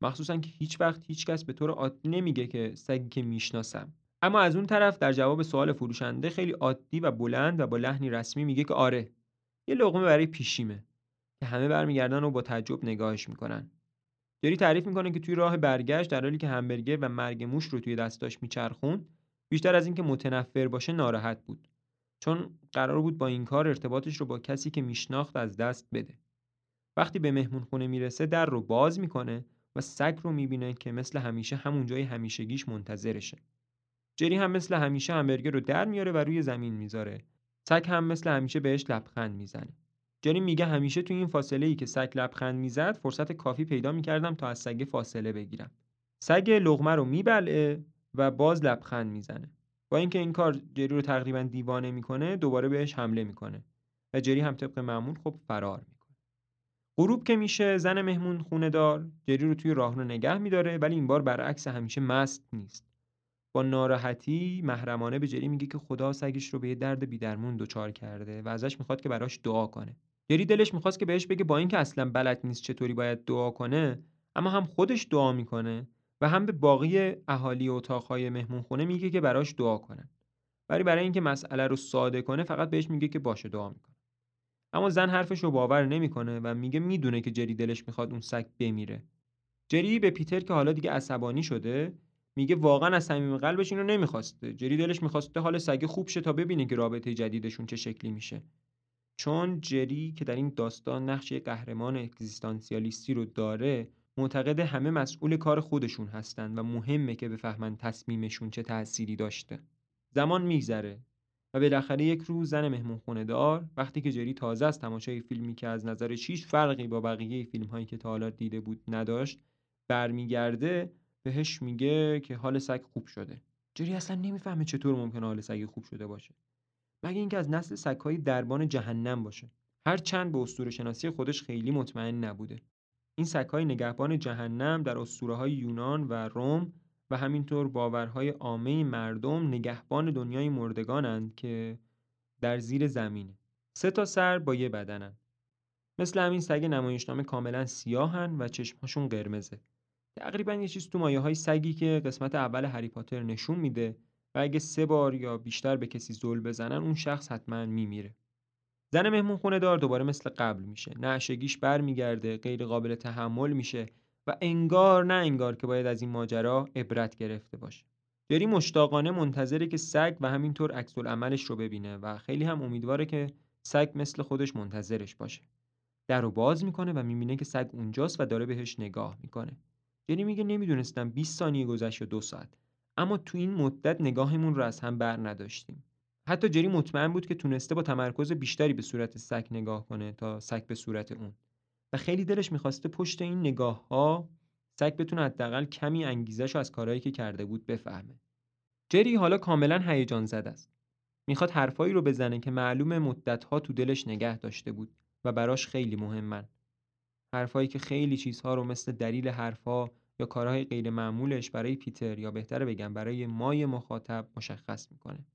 مخصوصا که هیچ وقت هیچکس به طور عادی نمیگه که سگی که می‌شناسم. اما از اون طرف در جواب سوال فروشنده خیلی عادی و بلند و با لحنی رسمی میگه که آره یه لقمه برای پیشیمه که همه برمیگردن و با تعجب نگاهش می‌کنن. جری تعریف می‌کنه که توی راه برگشت در حالی که همبرگر و مرگ موش رو توی دستاش میچرخون بیشتر از اینکه متنفر باشه ناراحت بود. چون قرار بود با این کار ارتباطش رو با کسی که میشناخت از دست بده. وقتی به مهمون خونه می‌رسه در رو باز می‌کنه و سگ رو می‌بینه که مثل همیشه همون جای همیشگیش منتظرشه. جری هم مثل همیشه همبرگر رو در میاره و روی زمین می‌ذاره. سگ هم مثل همیشه بهش لبخند می‌زنه. جری میگه همیشه تو این فاصله ای که سگ لبخند می‌زد فرصت کافی پیدا می‌کردم تا از سگ فاصله بگیرم. سگ لغمه رو میبلعه و باز لبخند می‌زنه. با اینکه این کار جری رو تقریبا دیوانه می‌کنه دوباره بهش حمله می‌کنه و جری هم طبق معمول خب فرار می‌کنه. غروب که میشه زن مهمون خونه دار جری رو توی راهرو نگه میداره ولی این بار برعکس همیشه مست نیست. با ناراحتی محرمانه به جری میگه که خدا سگش رو به یه درد بیدرمون دچار کرده و ازش می‌خواد که براش دعا کنه. جری دلش می‌خواست که بهش بگه با اینکه اصلا بلد نیست چطوری باید دعا کنه اما هم خودش دعا می‌کنه و هم به باقی اهالی اتاقهای مهمونخونه میگه که براش دعا کنن. ولی برای اینکه مسئله رو ساده کنه فقط بهش میگه که باشه دعا می‌کنه. اما زن حرفش رو باور نمی‌کنه و میگه می‌دونه که جری دلش می‌خواد اون سگ بمیره. جری به پیتر که حالا دیگه عصبانی شده میگه واقعا از صمیم قلبش اینو نمی‌خواسته. جری دلش می‌خواسته حال سگ خوب شه تا ببینه که رابطه جدیدشون چه شکلی میشه. چون جری که در این داستان نقش قهرمان اگزیستانسیالیستی رو داره معتقد همه مسئول کار خودشون هستن و مهمه که بفهمن تصمیمشون چه تأثیری داشته. زمان میگذره و بالاخره یک روز زن مهمون دار وقتی که جری تازه از تماشای فیلمی که از نظر هیچ فرقی با بقیه فیلم هایی که تا حالا دیده بود نداشت برمیگرده بهش میگه که حال سگ خوب شده. جری اصلا نمی‌فهمه چطور ممکنه حال سگ خوب شده باشه. مگه اینکه از نسل سگهای دربان جهنم باشه. هر چند به اسطوره شناسی خودش خیلی مطمئن نبوده. این سگهای نگهبان جهنم در های یونان و روم و همینطور باورهای عامه مردم نگهبان دنیای مردگانند که در زیر زمینه. سه تا سر با یه بدنن. مثل همین سگ نمایشنامه کاملا سیاهن و چشمهاشون قرمزه. تقریبا یه چیز تو مایه های سگی که قسمت اول هری پاتر نشون میده و اگه سه بار یا بیشتر به کسی زل بزنن اون شخص حتما میمیره. زن مهمون خونه دار دوباره مثل قبل میشه. نعشگیش برمیگرده غیر قابل تحمل میشه و انگار نه انگار که باید از این ماجرا عبرت گرفته باشه. جری مشتاقانه منتظره که سگ و همینطور عکس عملش رو ببینه و خیلی هم امیدواره که سگ مثل خودش منتظرش باشه. در رو باز می‌کنه و می‌بینه که سگ اونجاست و داره بهش نگاه می‌کنه. جری میگه نمی‌دونستم 20 ثانیه گذشت و دو ساعت. اما تو این مدت نگاهمون رو از هم بر نداشتیم. حتی جری مطمئن بود که تونسته با تمرکز بیشتری به صورت سگ نگاه کنه تا سگ به صورت اون. و خیلی دلش می‌خواسته پشت این نگاه ها سگ بتونه حداقل کمی انگیزش از کارهایی که کرده بود بفهمه. جری حالا کاملا هیجان زده است. می‌خواد حرفایی رو بزنه که معلوم مدتها تو دلش نگه داشته بود و براش خیلی مهمن. حرفایی که خیلی چیزها رو مثل دلیل حرفها یا کارهای غیر معمولش برای پیتر یا بهتر بگم برای مای مخاطب مشخص می‌کنه.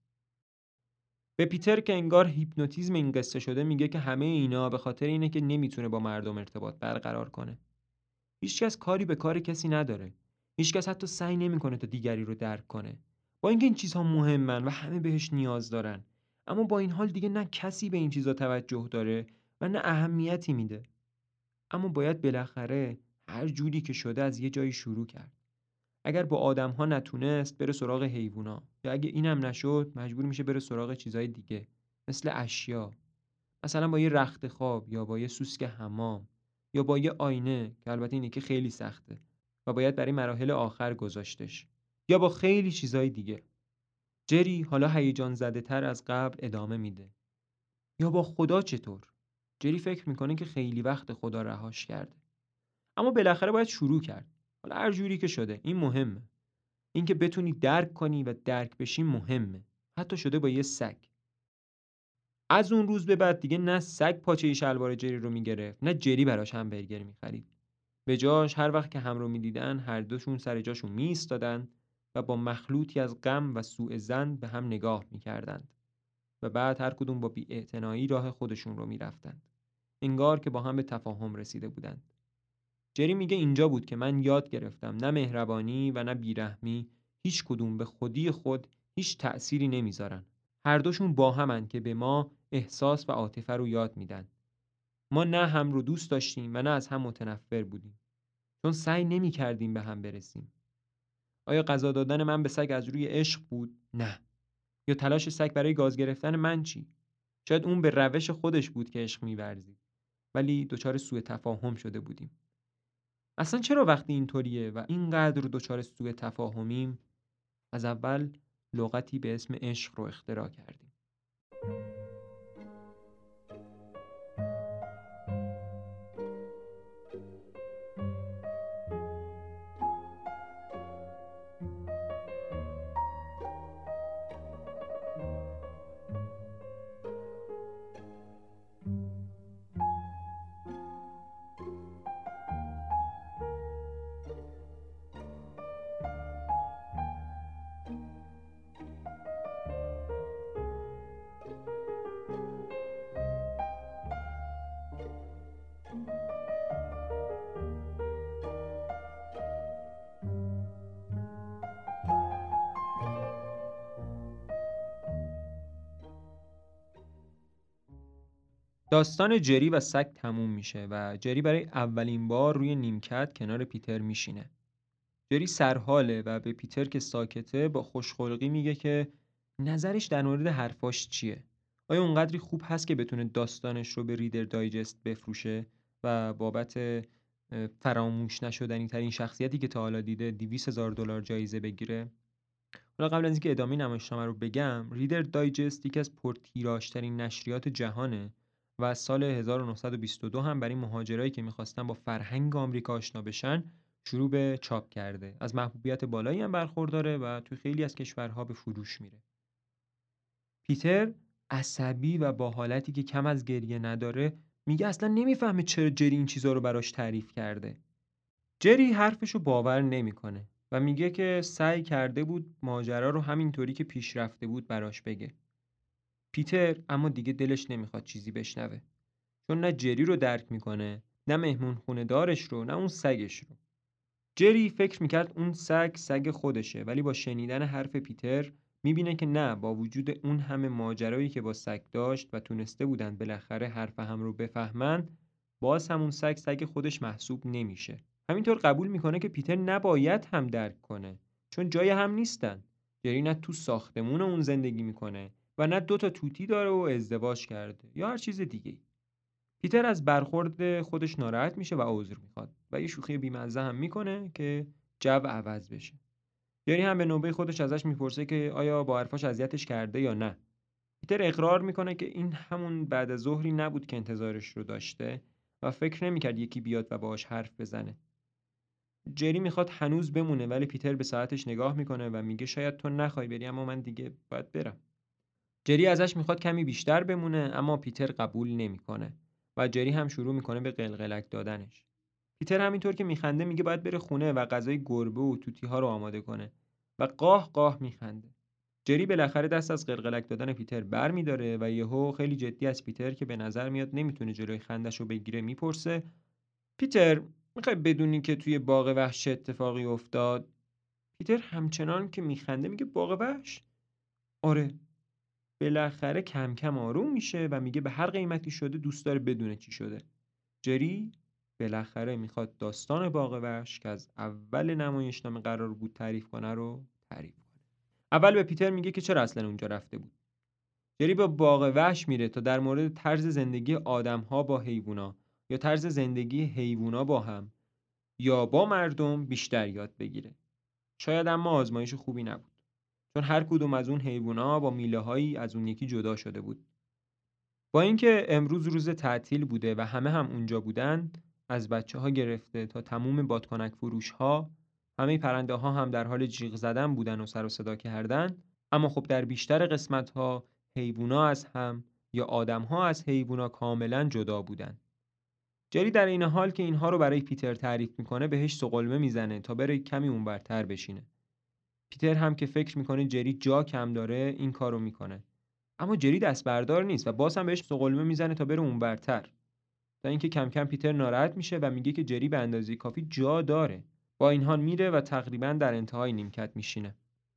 به پیتر که انگار هیپنوتیزم این قصه شده میگه که همه اینا به خاطر اینه که نمی‌تونه با مردم ارتباط برقرار کنه. هیچکس کاری به کار کسی نداره. هیچکس حتی سعی نمی‌کنه تا دیگری رو درک کنه. با اینکه این چیزها مهمن و همه بهش نیاز دارن. اما با این حال دیگه نه کسی به این چیزها توجه داره و نه اهمیتی میده. اما باید بالاخره هر جوری که شده از یه جایی شروع کرد. اگر با آدم ها نتونست بره سراغ حیوونا یا اگه اینم نشد مجبور میشه بره سراغ چیزهای دیگه مثل اشیا. مثلا با یه رخت خواب یا با یه سوسک حمام یا با یه آینه که البته اینه که خیلی سخته و باید برای مراحل آخر گذاشتش. یا با خیلی چیزهای دیگه. جری حالا هیجان زده تر از قبل ادامه میده. یا با خدا چطور؟ جری فکر می‌کنه که خیلی وقت خدا رهاش کرده. اما بالاخره باید شروع کرد. حالا هر جوری که شده این مهمه. اینکه بتونی درک کنی و درک بشی مهمه. حتی شده با یه سگ. از اون روز به بعد دیگه نه سگ پاچه شلوار جری رو می‌گرفت نه جری براش همبرگر می‌خرید. به جاش هر وقت که هم رو می‌دیدن هر دوشون سر جاشون میستادن و با مخلوطی از غم و سوء زن به هم نگاه می‌کردند و بعد هر کدوم با بیاعتنایی راه خودشون رو می‌رفتند. انگار که با هم به تفاهم رسیده بودند. جری میگه اینجا بود که من یاد گرفتم نه مهربانی و نه بیرحمی هیچ کدوم به خودی خود هیچ تأثیری نمی‌ذارن. هر دوشون با همن که به ما احساس و عاطفه رو یاد میدن. ما نه هم رو دوست داشتیم و نه از هم متنفر بودیم. چون سعی نمی کردیم به هم برسیم. آیا غذا دادن من به سگ از روی عشق بود؟ نه. یا تلاش سگ برای گاز گرفتن من چی؟ شاید اون به روش خودش بود که عشق میورزید. ولی دچار سوء تفاهم شده بودیم. اصلا چرا وقتی اینطوریه و اینقدر دچار سوء تفاهمیم؟ از اول لغتی به اسم عشق رو اختراع کردیم. داستان جری و سگ تموم میشه و جری برای اولین بار روی نیمکت کنار پیتر میشینه. جری سرحاله و به پیتر که ساکته با خوشخلقی میگه که نظرش در مورد حرفاش چیه؟ آیا اونقدری خوب هست که بتونه داستانش رو به ریدر دایجست بفروشه و بابت فراموش نشدنی ترین شخصیتی که تا حالا دیده 200 هزار دلار جایزه بگیره؟ حالا قبل از اینکه ادامه نمایشنامه رو بگم ریدر دایجست یکی از پرتیراژترین نشریات جهانه و از سال 1922 هم برای مهاجرایی که می‌خواستن با فرهنگ آمریکا آشنا بشن شروع به چاپ کرده. از محبوبیت بالایی هم برخورداره و توی خیلی از کشورها به فروش میره. پیتر عصبی و با حالتی که کم از گریه نداره میگه اصلا نمی‌فهمه چرا جری این چیزها رو براش تعریف کرده. جری حرفشو باور نمی‌کنه و میگه که سعی کرده بود ماجرا رو همینطوری که پیش رفته بود براش بگه. پیتر اما دیگه دلش نمی‌خواد چیزی بشنوه. چون نه جری رو درک می‌کنه نه مهمون خونه دارش رو نه اون سگش رو. جری فکر می‌کرد اون سگ سگ خودشه ولی با شنیدن حرف پیتر می‌بینه که نه با وجود اون همه ماجرایی که با سگ داشت و تونسته بودن بالاخره حرف هم رو بفهمن باز همون سگ سگ خودش محسوب نمیشه. همینطور قبول می‌کنه که پیتر نباید هم درک کنه چون جای هم نیستن. جری نه تو ساختمون اون زندگی می‌کنه و نه دو تا توتی داره و ازدواج کرده یا هر چیز دیگه پیتر از برخورد خودش ناراحت میشه و عذر می‌خواد و یه شوخی بیمزه هم می‌کنه که جو عوض بشه. یعنی هم به نوبه خودش ازش می‌پرسه که آیا با حرفاش اذیتش کرده یا نه. پیتر اقرار می‌کنه که این همون بعد ظهری نبود که انتظارش رو داشته و فکر نمی‌کرد یکی بیاد و باهاش حرف بزنه. جری می‌خواد هنوز بمونه ولی پیتر به ساعتش نگاه می‌کنه و میگه شاید تو نخوای بری اما من دیگه باید برم. جری ازش می‌خواد کمی بیشتر بمونه اما پیتر قبول نمی‌کنه و جری هم شروع می‌کنه به قلقلک دادنش. پیتر همینطور که میخنده میگه باید بره خونه و غذای گربه و توتی ها رو آماده کنه و قاه قاه میخنده. جری بالاخره دست از قلقلک دادن پیتر بر میداره و یهو خیلی جدی از پیتر که به نظر میاد نمی‌تونه جلوی خندش رو بگیره می‌پرسه پیتر می‌خوای بدونی که توی باغ وحش اتفاقی افتاد؟ پیتر همچنان که میخنده میگه باغ وحش؟ آره. بالاخره کم کم آروم میشه و میگه به هر قیمتی شده دوست داره بدونه چی شده. جری بالاخره می‌خواد داستان باغ وحش که از اول نمایشنامه قرار بود تعریف کنه رو تعریف کنه. اول به پیتر میگه که چرا اصلا اونجا رفته بود. جری به باغ وحش میره تا در مورد طرز زندگی آدمها با حیوونا یا طرز زندگی حیوونا با هم یا با مردم بیشتر یاد بگیره. شاید اما آزمایش خوبی نبود. چون هر کدوم از اون حیوونا با میله هایی از اون یکی جدا شده بود. با اینکه امروز روز تعطیل بوده و همه هم اونجا بودن از بچه ها گرفته تا تموم بادکنک فروش ها همه پرنده ها هم در حال جیغ زدن بودن و سر و صدا کردن اما خب در بیشتر قسمت ها حیوونا از هم یا آدم ها از حیوونا کاملا جدا بودن. جری در این حال که اینها رو برای پیتر تعریف می‌کنه بهش سقلمه می‌زنه تا بره کمی اونورتر بشینه. پیتر هم که فکر می‌کنه جری جا کم داره این کارو می‌کنه. اما جری دست بردار نیست و باز هم بهش سقلمه می‌زنه تا بره اونورتر. تا اینکه کم کم پیتر ناراحت میشه و میگه که جری به اندازه کافی جا داره. با این حال میره و تقریبا در انتهای نیمکت میشینه.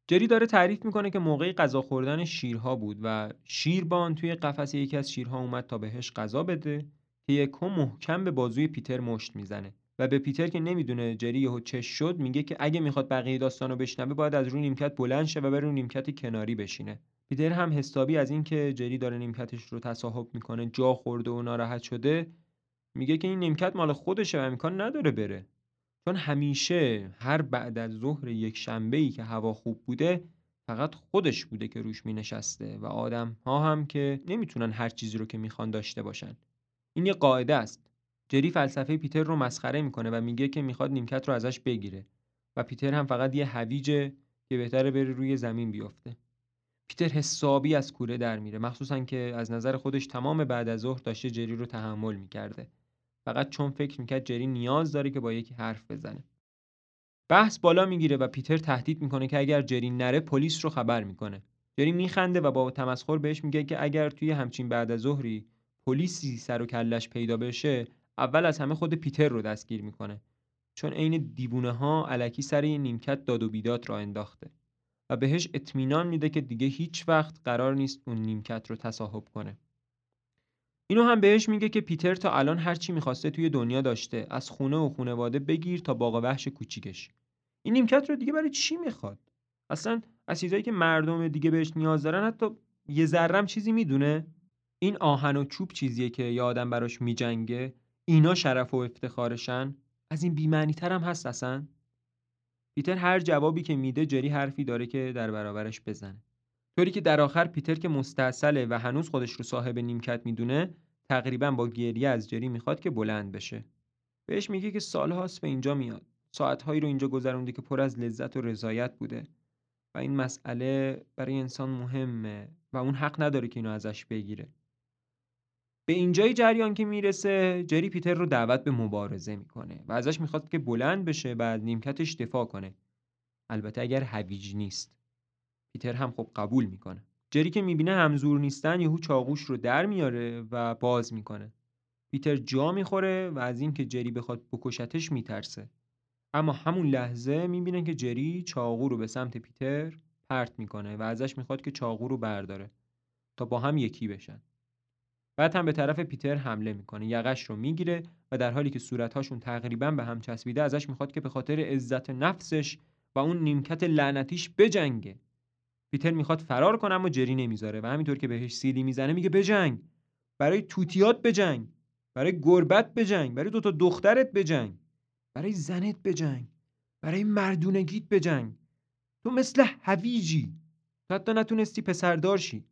جری داره تعریف می‌کنه که موقعی غذا خوردن شیرها بود و شیربان توی قفس یکی از شیرها اومد تا بهش غذا بده که یکو محکم به بازوی پیتر مشت می‌زنه. و به پیتر که نمی‌دونه جری یهو چش شد میگه که اگه می‌خواد بقیه داستانو بشنوه باید از روی نیمکت بلند شه و بره روی نیمکت کناری بشینه. پیتر هم حسابی از اینکه جری داره نیمکتش رو تصاحب می‌کنه جا خورده و ناراحت شده میگه که این نیمکت مال خودشه و امکان نداره بره. چون همیشه هر بعد از ظهر یک شنبه ای که هوا خوب بوده فقط خودش بوده که روش می نشسته و آدم ها هم که نمی‌تونن هر چیزی رو که می‌خوان داشته باشن. این یه قاعده است. جری فلسفه پیتر رو مسخره می‌کنه و میگه که می‌خواد نیمکت رو ازش بگیره و پیتر هم فقط یه هویجه که بهتره بره روی زمین بیفته. پیتر حسابی از کوره در میره مخصوصا که از نظر خودش تمام بعد از ظهر داشته جری رو تحمل می‌کرده. فقط چون فکر می‌کرد جری نیاز داره که با یکی حرف بزنه. بحث بالا می‌گیره و پیتر تهدید می‌کنه که اگر جری نره پلیس رو خبر می‌کنه. جری میخنده و با تمسخر بهش میگه که اگر توی همچین بعد از ظهری پلیسی سر و کلش پیدا بشه اول از همه خود پیتر رو دستگیر می‌کنه. چون عین دیوونه ها علکی سر این نیمکت داد و بیداد را انداخته و بهش اطمینان میده که دیگه هیچ وقت قرار نیست اون نیمکت رو تصاحب کنه. اینو هم بهش میگه که پیتر تا الان هر چی می‌خواسته توی دنیا داشته از خونه و خونواده بگیر تا باغ وحش کوچیکش. این نیمکت رو دیگه برای چی می‌خواد؟ اصلا از چیزایی که مردم دیگه بهش نیاز دارن حتی یه ذرم چیزی می‌دونه. این آهن و چوب چیزیه که یه آدم براش میجنگه. اینا شرف و افتخارشن؟ از این بیمعنی تر هم هست اصلا؟ پیتر هر جوابی که میده جری حرفی داره که در برابرش بزنه. طوری که در آخر پیتر که مستاصله و هنوز خودش رو صاحب نیمکت می‌دونه تقریبا با گریه از جری می‌خواد که بلند بشه. بهش میگه که سالهاست به اینجا میاد. ساعتهایی رو اینجا گذرونده که پر از لذت و رضایت بوده. و این مسئله برای انسان مهمه و اون حق نداره که اینو ازش بگیره. به اینجای جریان که می‌رسه جری پیتر رو دعوت به مبارزه می‌کنه و ازش می‌خواد که بلند بشه و از نیمکتش دفاع کنه. البته اگر هویج نیست. پیتر هم خب قبول می‌کنه. جری که می‌بینه همزور نیستن یهو چاقوش رو در میاره و باز می‌کنه. پیتر جا می‌خوره و از اینکه جری بخواد بکشتش میترسه. اما همون لحظه می‌بینه که جری چاقو رو به سمت پیتر پرت می‌کنه و ازش می‌خواد که چاقو رو برداره تا با هم یکی بشن. بعد هم به طرف پیتر حمله می‌کنه یقش رو می‌گیره و در حالی که صورتهاشون تقریبا به هم چسبیده ازش می‌خواد که به خاطر عزت نفسش و اون نیمکت لعنتیش بجنگه. پیتر می‌خواد فرار کنه اما جری نمی‌ذاره و همینطور که بهش سیلی می‌زنه میگه بجنگ. برای توتیات بجنگ. برای گربت بجنگ. برای دوتا دخترت بجنگ. برای زنت بجنگ. برای مردونگیت بجنگ. تو مثل هویجی تو حتی نتونستی پسردار شی.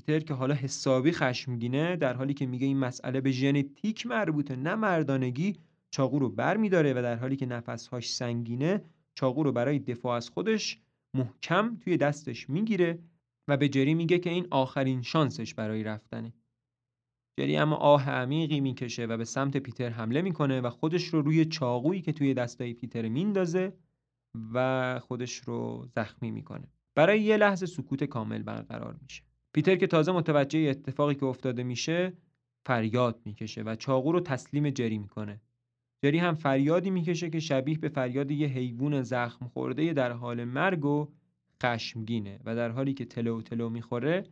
پیتر که حالا حسابی خشمگینه در حالی که میگه این مسئله به ژنتیک مربوطه نه مردانگی چاقو رو بر میداره و در حالی که نفسهاش سنگینه چاقو رو برای دفاع از خودش محکم توی دستش می‌گیره و به جری میگه که این آخرین شانسش برای رفتنه. جری اما آه عمیقی می‌کشه و به سمت پیتر حمله می‌کنه و خودش رو روی چاقویی که توی دستای پیتر میندازه و خودش رو زخمی می‌کنه. برای یه لحظه سکوت کامل برقرار میشه. پیتر که تازه متوجه اتفاقی که افتاده میشه فریاد می‌کشه و چاقو رو تسلیم جری می‌کنه. جری هم فریادی می‌کشه که شبیه به فریاد یه حیوان زخم خورده در حال مرگ و خشمگینه و در حالی که تلو تلو می‌خوره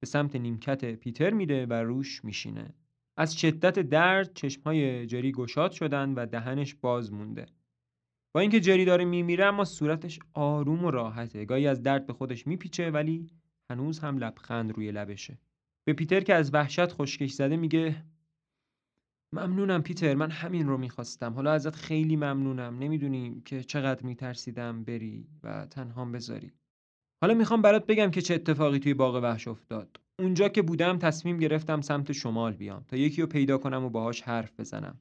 به سمت نیمکت پیتر میره و روش میشینه. از شدت درد چشمهای جری گشاد شدن و دهنش باز مونده. با اینکه جری داره میمیره اما صورتش آروم و راحته. گاهی از درد به خودش میپیچه ولی هنوز هم لبخند روی لبشه. به پیتر که از وحشت خشکش زده میگه ممنونم پیتر من همین رو می‌خواستم. حالا ازت خیلی ممنونم. نمی‌دونیم که چقدر میترسیدم بری و تنهام بذاری. حالا می‌خوام برات بگم که چه اتفاقی توی باغ وحش افتاد. اونجا که بودم تصمیم گرفتم سمت شمال بیام تا یکی رو پیدا کنم و باهاش حرف بزنم.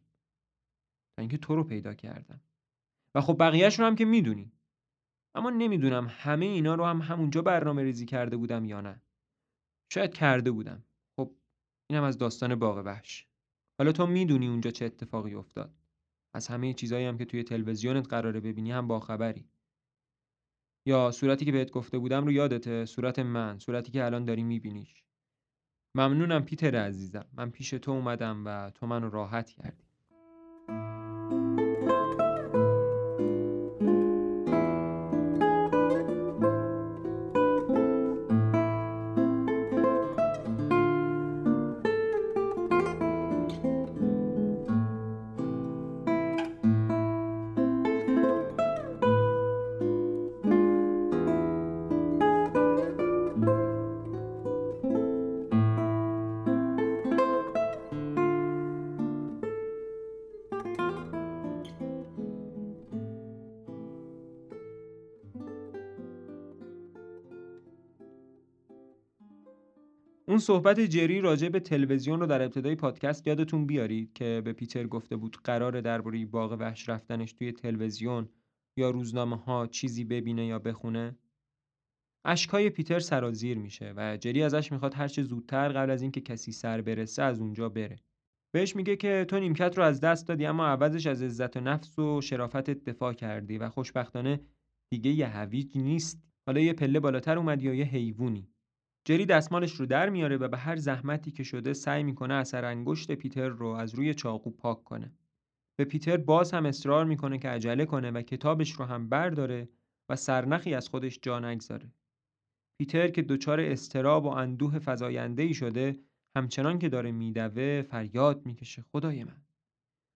تا اینکه تو رو پیدا کردم. و خب بقیهش رو هم که می‌دونی. اما نمی‌دونم همه اینا رو هم همونجا برنامه ریزی کرده بودم یا نه. شاید کرده بودم. خب اینم از داستان باغ وحش. حالا تو می‌دونی اونجا چه اتفاقی افتاد. از همه چیزایی هم که توی تلویزیونت قراره ببینی هم باخبری. یا صورتی که بهت گفته بودم رو یادته؟ صورت من صورتی که الان داری میبینیش. ممنونم پیتر عزیزم. من پیش تو اومدم و تو منو راحت کردی. اون صحبت جری راجع به تلویزیون رو در ابتدای پادکست یادتون بیارید که به پیتر گفته بود قرار درباره باغ وحش رفتنش توی تلویزیون یا روزنامه ها چیزی ببینه یا بخونه. اشکای پیتر سرازیر میشه و جری ازش می‌خواد هرچه زودتر قبل از اینکه کسی سر برسه از اونجا بره. بهش میگه که تو نیمکت رو از دست دادی اما عوضش از عزت و نفس و شرافت دفاع کردی و خوشبختانه دیگه یه هویج نیست. حالا یه پله بالاتر اومدی یا یه حیوونی جری دستمالش رو در میاره و به هر زحمتی که شده سعی می‌کنه اثر انگشت پیتر رو از روی چاقو پاک کنه. به پیتر باز هم اصرار می‌کنه که عجله کنه و کتابش رو هم برداره و سرنخی از خودش جا نگذاره. پیتر که دچار استراب و اندوه فزاینده ای شده همچنان که داره میدوه فریاد می‌کشه خدای من.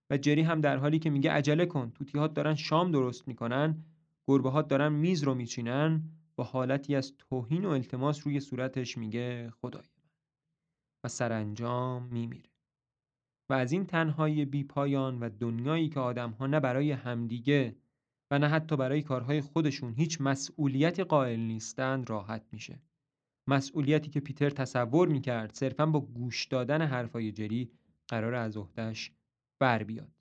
و جری هم در حالی که میگه عجله کن توتیهات دارن شام درست می‌کنن گربه دارن میز رو میچینن با حالتی از توهین و التماس روی صورتش میگه خدای من. و سرانجام میمیره. و از این تنهایی بی پایان و دنیایی که آدمها نه برای همدیگه و نه حتی برای کارهای خودشون هیچ مسئولیتی قائل نیستند راحت میشه. مسئولیتی که پیتر تصور می‌کرد صرفا با گوش دادن حرفای جری قرار از عهدهش بر بیاد.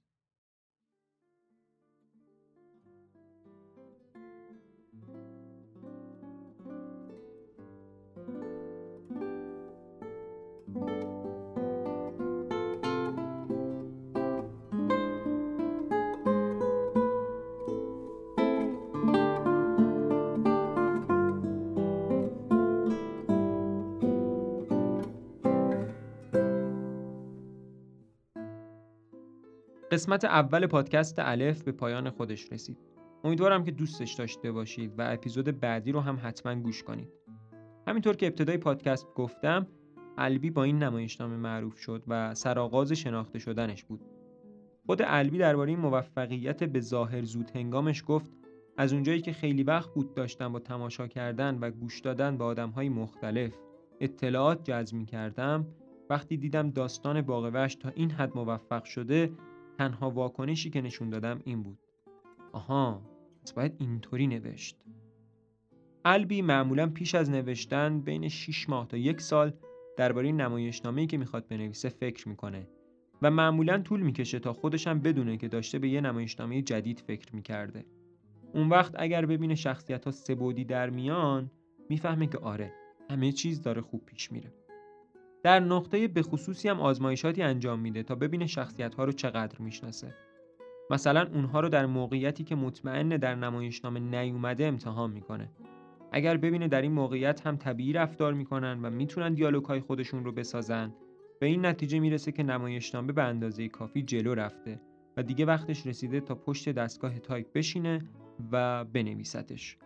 قسمت اول پادکست الف به پایان خودش رسید. امیدوارم که دوستش داشته باشید و اپیزود بعدی رو هم حتما گوش کنید. همینطور که ابتدای پادکست گفتم، البی با این نمایشنامه معروف شد و سرآغاز شناخته شدنش بود. خود البی درباره این موفقیت به ظاهر زود هنگامش گفت از اونجایی که خیلی وقت بود داشتم با تماشا کردن و گوش دادن به آدمهای مختلف اطلاعات جذب کردم وقتی دیدم داستان باغ تا این حد موفق شده تنها واکنشی که نشون دادم این بود. آها پس باید اینطوری نوشت. البی معمولا پیش از نوشتن بین 6 ماه تا یک سال درباره نمایشنامه‌ای که می‌خواد بنویسه فکر می‌کنه و معمولا طول می‌کشه تا خودش هم بدونه که داشته به یه نمایشنامه جدید فکر می‌کرده. اون وقت اگر ببینه شخصیت ها سبودی در میان می‌فهمه که آره همه چیز داره خوب پیش میره. در نقطه به خصوصی هم آزمایشاتی انجام میده تا ببینه شخصیت ها رو چقدر می‌شناسه. مثلا اونها رو در موقعیتی که مطمئن در نمایشنامه نیومده امتحان می‌کنه. اگر ببینه در این موقعیت هم طبیعی رفتار می‌کنن و می‌تونن دیالوگ های خودشون رو بسازن به این نتیجه می‌رسه که نمایشنامه به اندازه کافی جلو رفته و دیگه وقتش رسیده تا پشت دستگاه تایپ بشینه و بنویستش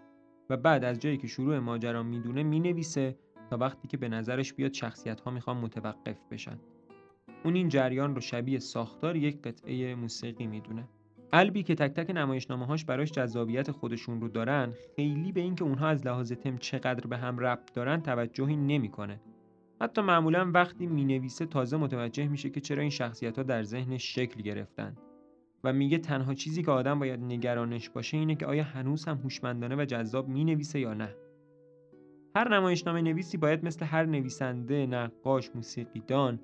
و بعد از جایی که شروع ماجرا می‌دونه می‌نویسه تا وقتی که به نظرش بیاد شخصیت ها می‌خوان متوقف بشن. اون این جریان رو شبیه ساختار یک قطعه موسیقی می‌دونه. قلبی که تک تک نمایشنامه هاش براش جذابیت خودشون رو دارن خیلی به اینکه اونها از لحاظ تم چقدر به هم ربط دارن توجهی نمی‌کنه. حتی معمولا وقتی می‌نویسه تازه متوجه میشه که چرا این شخصیت ها در ذهنش شکل گرفتن. و میگه تنها چیزی که آدم باید نگرانش باشه اینه که آیا هنوز هم هوشمندانه و جذاب می‌نویسه یا نه. هر نمایشنامه نویسی باید مثل هر نویسنده، نقاش، موسیقیدان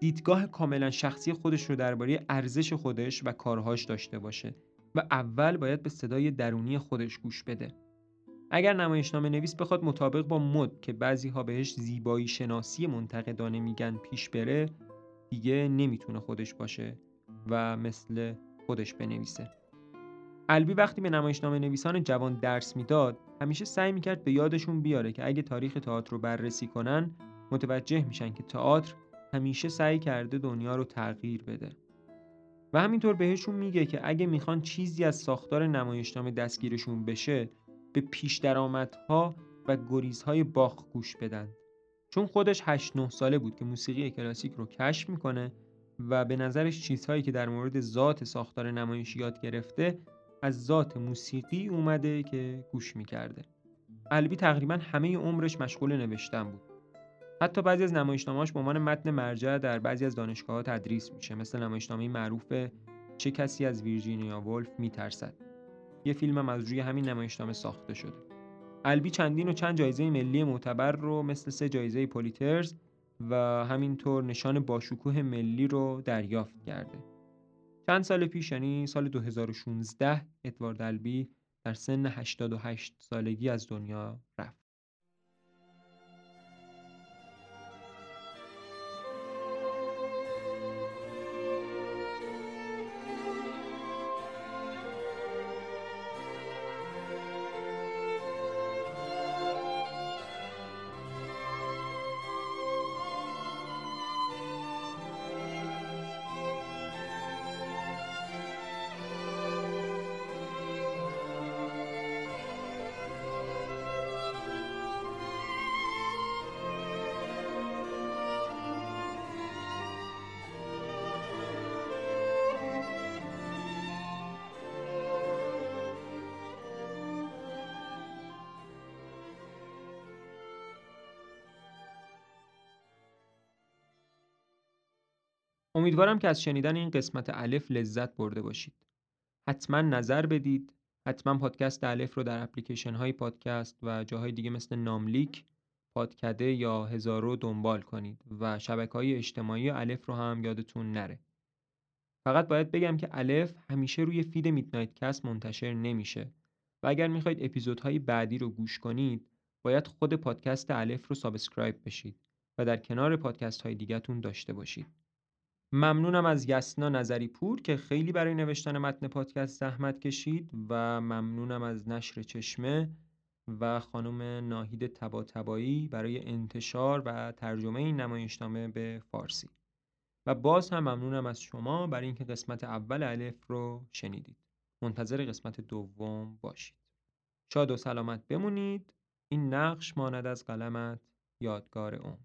دیدگاه کاملا شخصی خودش رو درباره ارزش خودش و کارهاش داشته باشه و اول باید به صدای درونی خودش گوش بده. اگر نمایشنامه نویس بخواد مطابق با مد که بعضی ها بهش زیبایی شناسی منتقدانه میگن پیش بره دیگه نمی‌تونه خودش باشه و مثل خودش بنویسه. البی وقتی به نمایشنامه نویسان جوان درس می‌داد همیشه سعی می‌کرد به یادشون بیاره که اگه تاریخ تئاتر رو بررسی کنن متوجه میشن که تئاتر همیشه سعی کرده دنیا رو تغییر بده. و همینطور بهشون میگه که اگه می‌خوان چیزی از ساختار نمایشنامه دستگیرشون بشه به پیش درآمدها و گریزهای باخ گوش بدن. چون خودش 8 9 ساله بود که موسیقی کلاسیک رو کشف می‌کنه و به نظرش چیزهایی که در مورد ذات ساختار نمایشی یاد گرفته از ذات موسیقی اومده که گوش می‌کرده. البی تقریبا همه عمرش مشغول نوشتن بود. حتی بعضی از نمایشنامه‌هاش به عنوان متن مرجع در بعضی از دانشگاه‌ها تدریس میشه. مثل نمایشنامه معروف چه کسی از ویرجینیا ولف میترسد. یه فیلم از روی همین نمایشنامه ساخته شده. البی چندین و چند جایزه ملی معتبر رو مثل سه جایزه پولیترز و همینطور نشان باشکوه ملی رو دریافت کرده. چند سال پیش یعنی سال 2016 ادوارد البی در سن 88 سالگی از دنیا رفت. امیدوارم که از شنیدن این قسمت الف لذت برده باشید. حتما نظر بدید. حتما پادکست الف رو در اپلیکیشن های پادکست و جاهای دیگه مثل ناملیک، پادکده یا هزارو دنبال کنید و شبکه های اجتماعی الف رو هم یادتون نره. فقط باید بگم که الف همیشه روی feed میدنایت کست منتشر نمیشه و اگر می‌خواید اپیزودهای بعدی رو گوش کنید باید خود پادکست الف رو subscribe بشید و در کنار پادکست های دیگهتون داشته باشید. ممنونم از یسنا نظری پور که خیلی برای نوشتن متن پادکست زحمت کشید و ممنونم از نشر چشمه و خانم ناهید تبا تبایی برای انتشار و ترجمه این نمایشنامه به فارسی. و باز هم ممنونم از شما برای اینکه قسمت اول الف رو شنیدید. منتظر قسمت دوم باشید. شاد و سلامت بمونید. این نقش ماند از قلمت یادگار اون